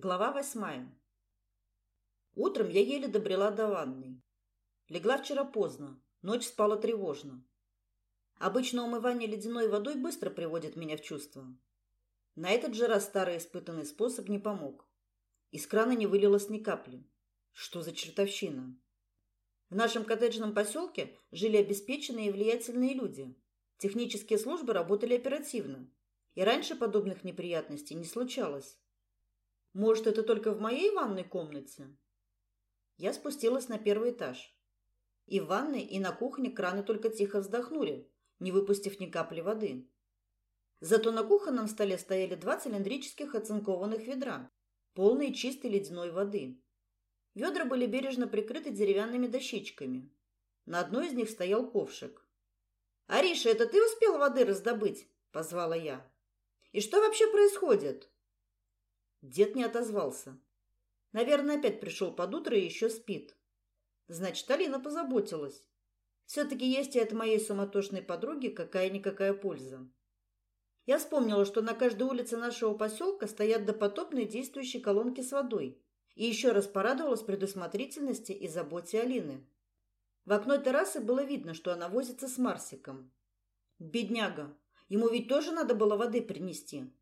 Глава восьмая. Утром я еле добрела до ванной. Легла вчера поздно, ночь спала тревожно. Обычно умывание ледяной водой быстро приводит меня в чувство. На этот же раз старый испытанный способ не помог. Из крана не вылилось ни капли. Что за чертовщина? В нашем коттеджном поселке жили обеспеченные и влиятельные люди. Технические службы работали оперативно, и раньше подобных неприятностей не случалось. Может, это только в моей ванной комнате? Я спустилась на первый этаж. И в ванной, и на кухне краны только тихо вздохнули, не выпустив ни капли воды. Зато на кухонном столе стояли два цилиндрических оцинкованных ведра, полные чистой ледяной воды. Ведра были бережно прикрыты деревянными дощечками. На одной из них стоял ковшик. «Ариша, это ты успел воды раздобыть?» – позвала я. «И что вообще происходит?» Дед не отозвался. Наверное, опять пришел под утро и еще спит. Значит, Алина позаботилась. Все-таки есть и от моей суматошной подруги какая-никакая польза. Я вспомнила, что на каждой улице нашего поселка стоят допотопные действующие колонки с водой. И еще раз порадовалась предусмотрительности и заботе Алины. В окно террасы было видно, что она возится с Марсиком. Бедняга, ему ведь тоже надо было воды принести.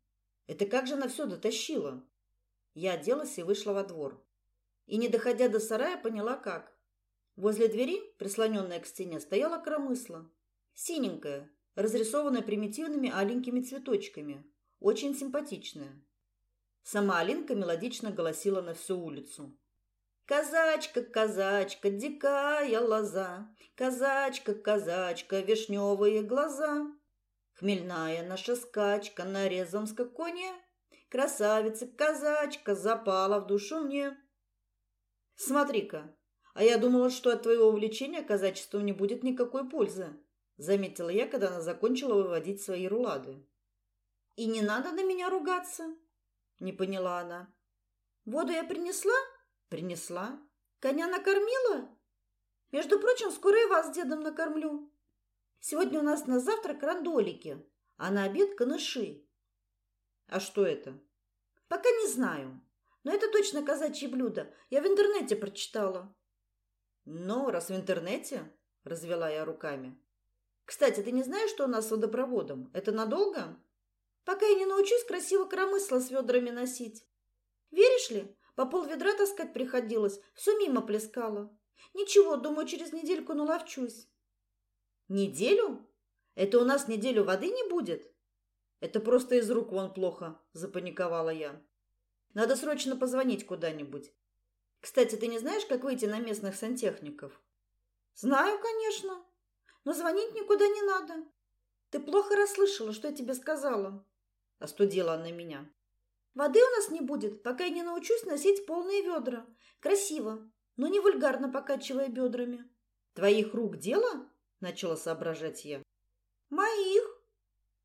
Это как же она все дотащила? Я оделась и вышла во двор. И, не доходя до сарая, поняла, как. Возле двери, прислоненная к стене, стояла коромысла. Синенькая, разрисованная примитивными аленькими цветочками. Очень симпатичная. Сама Алинка мелодично голосила на всю улицу. Казачка, казачка, дикая лоза, Казачка, казачка, вишневые глаза. Хмельная наша скачка на Резомском коне, Красавица-казачка запала в душу мне. Смотри-ка, а я думала, что от твоего увлечения казачеством не будет никакой пользы, заметила я, когда она закончила выводить свои рулады. И не надо на меня ругаться, не поняла она. Воду я принесла? Принесла. Коня накормила? Между прочим, скоро и вас с дедом накормлю. Сегодня у нас на завтрак рандолики, а на обед каныши. А что это? Пока не знаю. Но это точно казачье блюдо. Я в интернете прочитала. Ну, раз в интернете, развела я руками. Кстати, ты не знаешь, что у нас с водопроводом? Это надолго? Пока я не научусь красиво коромысло с ведрами носить. Веришь ли, по пол ведра таскать приходилось, все мимо плескало. Ничего, думаю, через недельку наловчусь. Неделю? Это у нас неделю воды не будет? Это просто из рук вон плохо, запаниковала я. Надо срочно позвонить куда-нибудь. Кстати, ты не знаешь, как выйти на местных сантехников? Знаю, конечно. Но звонить никуда не надо. Ты плохо расслышала, что я тебе сказала. Остудила она меня. Воды у нас не будет, пока я не научусь носить полные ведра. Красиво, но не вульгарно покачивая бедрами. Твоих рук дело? Начала соображать я. Моих?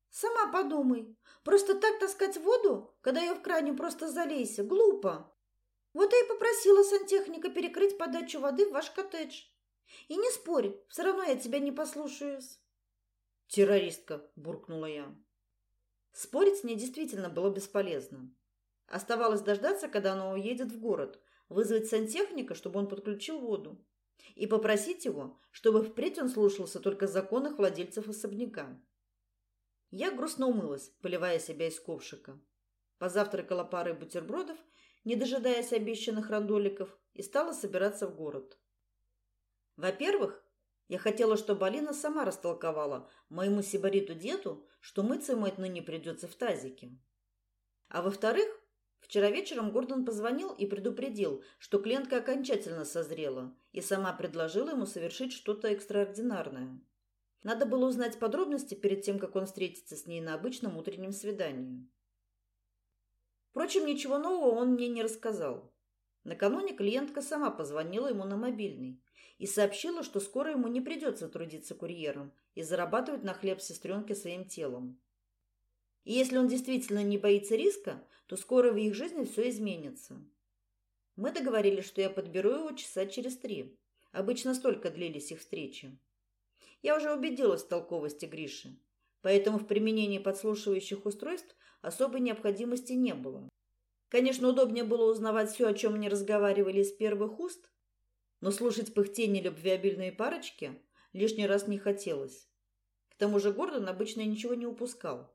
Сама подумай. Просто так таскать воду, когда я в кране просто залейся, глупо. Вот я и попросила сантехника перекрыть подачу воды в ваш коттедж. И не спорь, все равно я тебя не послушаюсь. Террористка, буркнула я. Спорить с ней действительно было бесполезно. Оставалось дождаться, когда она уедет в город, вызвать сантехника, чтобы он подключил воду и попросить его, чтобы впредь он слушался только законных владельцев особняка. Я грустно умылась, поливая себя из ковшика. Позавтракала парой бутербродов, не дожидаясь обещанных рандоликов, и стала собираться в город. Во-первых, я хотела, чтобы Алина сама растолковала моему сибариту деду, что мыться ему отныне придется в тазике. А во-вторых, Вчера вечером Гордон позвонил и предупредил, что клиентка окончательно созрела и сама предложила ему совершить что-то экстраординарное. Надо было узнать подробности перед тем, как он встретится с ней на обычном утреннем свидании. Впрочем, ничего нового он мне не рассказал. Накануне клиентка сама позвонила ему на мобильный и сообщила, что скоро ему не придется трудиться курьером и зарабатывать на хлеб сестренке своим телом. И если он действительно не боится риска, то скоро в их жизни все изменится. Мы договорились, что я подберу его часа через три. Обычно столько длились их встречи. Я уже убедилась в толковости Гриши, поэтому в применении подслушивающих устройств особой необходимости не было. Конечно, удобнее было узнавать все, о чем они разговаривали из первых уст, но слушать пыхтение любвеобильной парочки лишний раз не хотелось. К тому же Гордон обычно ничего не упускал.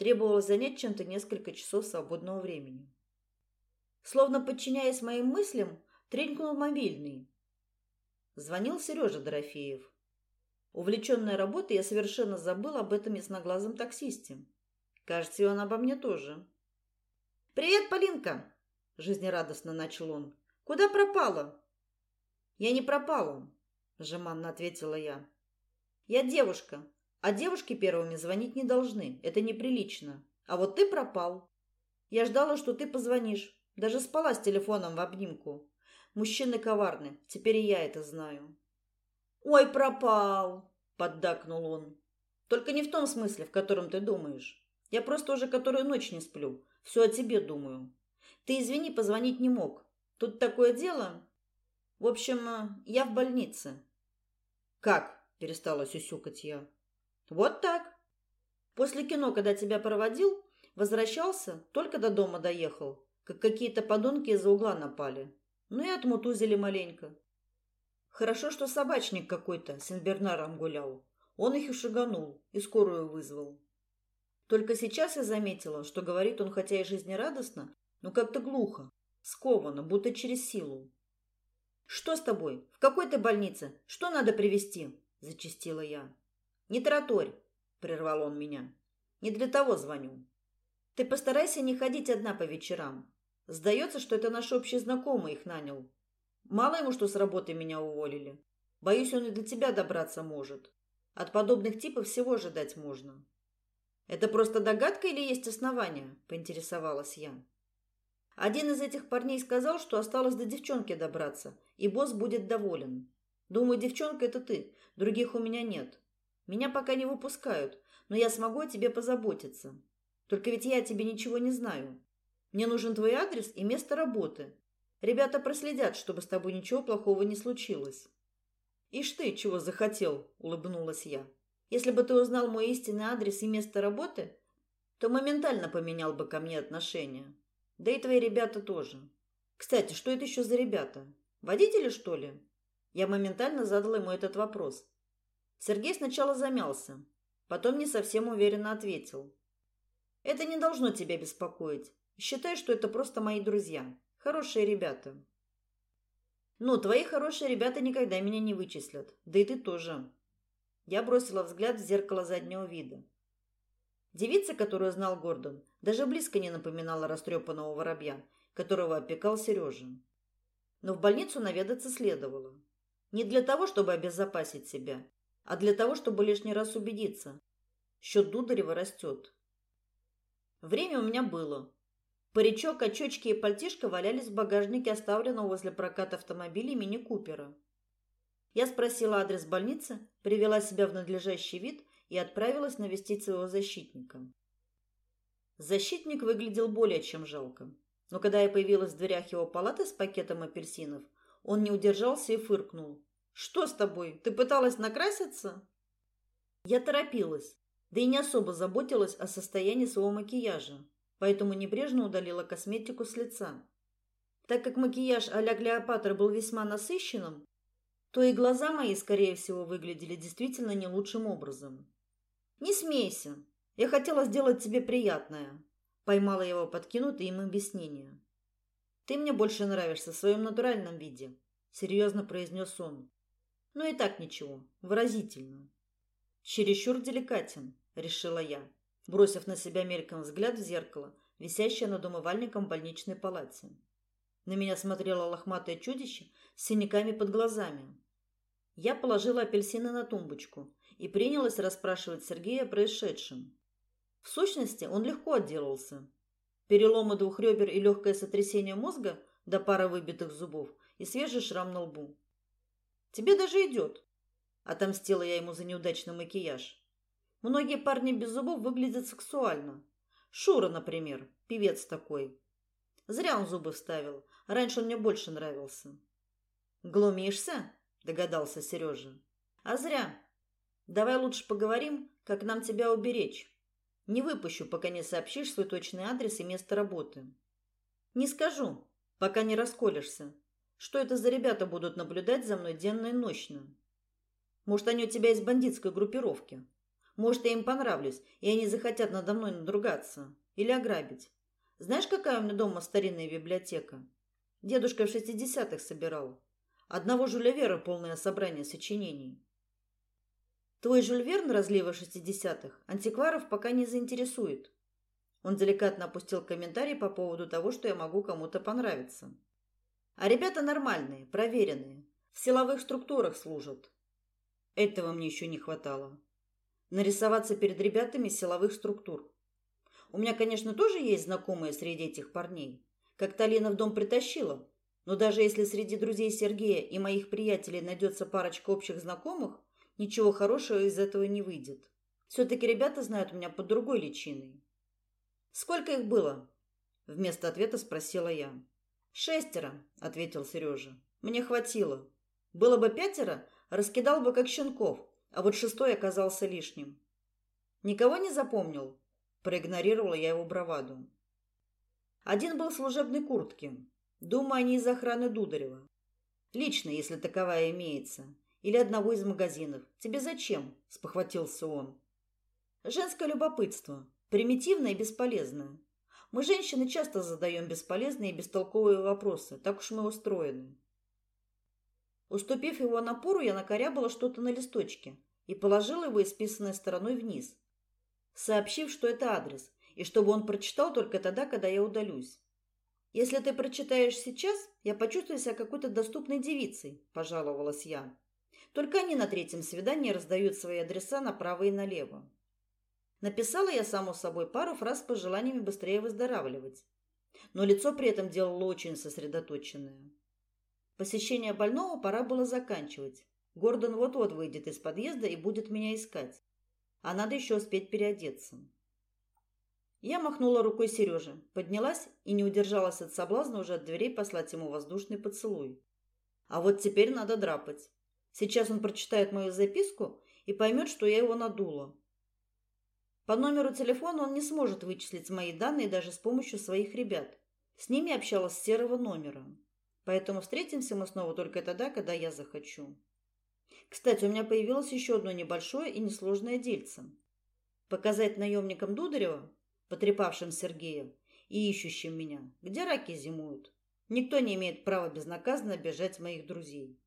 Требовалось занять чем-то несколько часов свободного времени. Словно подчиняясь моим мыслям, тренькнул мобильный. Звонил Сережа Дорофеев. Увлеченная работой, я совершенно забыл об этом ясноглазом таксисте. Кажется, и он обо мне тоже. «Привет, Полинка!» – жизнерадостно начал он. «Куда пропала?» «Я не пропала», – жеманно ответила я. «Я девушка, а девушки первыми звонить не должны. Это неприлично. А вот ты пропал. Я ждала, что ты позвонишь. Даже спала с телефоном в обнимку. Мужчины коварны. Теперь и я это знаю». «Ой, пропал!» – поддакнул он. «Только не в том смысле, в котором ты думаешь. Я просто уже которую ночь не сплю. Все о тебе думаю. Ты извини, позвонить не мог. Тут такое дело. В общем, э, я в больнице. Как? Перестала сюсюкать я. Вот так. После кино, когда тебя проводил, возвращался, только до дома доехал, как какие-то подонки из-за угла напали. Ну и отмутузили маленько. Хорошо, что собачник какой-то с Инбернаром гулял. Он их и шаганул, и скорую вызвал. Только сейчас я заметила, что говорит он хотя и жизнерадостно, но как-то глухо, скованно, будто через силу. Что с тобой? В какой ты больнице? Что надо привезти? зачастила я. Не тараторь, прервал он меня. Не для того звоню. Ты постарайся не ходить одна по вечерам. Сдается, что это наш общий знакомый их нанял. Мало ему, что с работы меня уволили. Боюсь, он и до тебя добраться может. От подобных типов всего ожидать можно. Это просто догадка или есть основания? поинтересовалась я. Один из этих парней сказал, что осталось до девчонки добраться, и босс будет доволен. Думаю, девчонка это ты, других у меня нет. Меня пока не выпускают, но я смогу о тебе позаботиться. Только ведь я о тебе ничего не знаю. Мне нужен твой адрес и место работы. Ребята проследят, чтобы с тобой ничего плохого не случилось. Ишь ты, чего захотел, улыбнулась я. Если бы ты узнал мой истинный адрес и место работы, то моментально поменял бы ко мне отношение. Да и твои ребята тоже. Кстати, что это еще за ребята? Водители, что ли? Я моментально задал ему этот вопрос. Сергей сначала замялся, потом не совсем уверенно ответил. Это не должно тебя беспокоить. Считай, что это просто мои друзья. Хорошие ребята. Ну, твои хорошие ребята никогда меня не вычислят. Да и ты тоже. Я бросила взгляд в зеркало заднего вида. Девица, которую знал Гордон, даже близко не напоминала растрепанного воробья, которого опекал Сережа. Но в больницу наведаться следовало. Не для того, чтобы обезопасить себя, а для того, чтобы лишний раз убедиться. Счет Дударева растет. Время у меня было. Паричок, очочки и пальтишко валялись в багажнике оставленного возле проката автомобиля мини-купера. Я спросила адрес больницы, привела себя в надлежащий вид и отправилась навестить своего защитника. Защитник выглядел более чем жалко. Но когда я появилась в дверях его палаты с пакетом апельсинов, он не удержался и фыркнул. «Что с тобой? Ты пыталась накраситься?» Я торопилась, да и не особо заботилась о состоянии своего макияжа, поэтому небрежно удалила косметику с лица. Так как макияж а-ля Клеопатра был весьма насыщенным, то и глаза мои, скорее всего, выглядели действительно не лучшим образом. Не смейся. Я хотела сделать тебе приятное, поймала его подкинутое им объяснение. Ты мне больше нравишься в своем натуральном виде, серьезно произнес он. Ну и так ничего, выразительно. Чересчур деликатен, решила я, бросив на себя мельком взгляд в зеркало, висящее над умывальником в больничной палате. На меня смотрело лохматое чудище с синяками под глазами. Я положила апельсины на тумбочку и принялась расспрашивать Сергея о происшедшем. В сущности, он легко отделался. Переломы двух ребер и легкое сотрясение мозга до пары выбитых зубов и свежий шрам на лбу. Тебе даже идет. Отомстила я ему за неудачный макияж. Многие парни без зубов выглядят сексуально. Шура, например, певец такой. Зря он зубы вставил. Раньше он мне больше нравился. Глумишься? догадался Сережа. А зря. Давай лучше поговорим, как нам тебя уберечь. Не выпущу, пока не сообщишь свой точный адрес и место работы. Не скажу, пока не расколешься. Что это за ребята будут наблюдать за мной денно и ночно? Может, они у тебя из бандитской группировки? Может, я им понравлюсь, и они захотят надо мной надругаться или ограбить? Знаешь, какая у меня дома старинная библиотека? Дедушка в шестидесятых собирал. Одного Жюля Вера полное собрание сочинений. Твой Жюль Верн разлива шестидесятых антикваров пока не заинтересует. Он деликатно опустил комментарий по поводу того, что я могу кому-то понравиться. А ребята нормальные, проверенные, в силовых структурах служат. Этого мне еще не хватало. Нарисоваться перед ребятами силовых структур. У меня, конечно, тоже есть знакомые среди этих парней. Как-то Лена в дом притащила. Но даже если среди друзей Сергея и моих приятелей найдется парочка общих знакомых, ничего хорошего из этого не выйдет. Все-таки ребята знают меня под другой личиной. Сколько их было? Вместо ответа спросила я. Шестеро, ответил Сережа. Мне хватило. Было бы пятеро, раскидал бы как щенков, а вот шестой оказался лишним. Никого не запомнил? Проигнорировала я его браваду. Один был в служебной куртке. Думаю, они из охраны Дударева. Лично, если таковая имеется. Или одного из магазинов. Тебе зачем? спохватился он. Женское любопытство. Примитивное и бесполезное. Мы, женщины, часто задаем бесполезные и бестолковые вопросы. Так уж мы устроены. Уступив его напору, я накорябала что-то на листочке и положила его исписанной стороной вниз, сообщив, что это адрес, и чтобы он прочитал только тогда, когда я удалюсь. Если ты прочитаешь сейчас, я почувствую себя какой-то доступной девицей, пожаловалась я. Только они на третьем свидании раздают свои адреса направо и налево. Написала я само собой пару фраз с пожеланиями быстрее выздоравливать, но лицо при этом делало очень сосредоточенное. Посещение больного пора было заканчивать. Гордон вот-вот выйдет из подъезда и будет меня искать. А надо еще успеть переодеться. Я махнула рукой Сереже, поднялась и не удержалась от соблазна уже от дверей послать ему воздушный поцелуй. А вот теперь надо драпать. Сейчас он прочитает мою записку и поймет, что я его надула. По номеру телефона он не сможет вычислить мои данные даже с помощью своих ребят. С ними общалась с серого номера. Поэтому встретимся мы снова только тогда, когда я захочу. Кстати, у меня появилось еще одно небольшое и несложное дельце. Показать наемникам Дударева, потрепавшим Сергея и ищущим меня, где раки зимуют. Никто не имеет права безнаказанно обижать моих друзей.